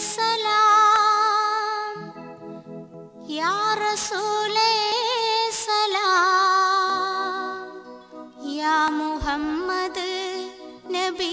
सलाम या रसूल മുഹമ്മദ് നബി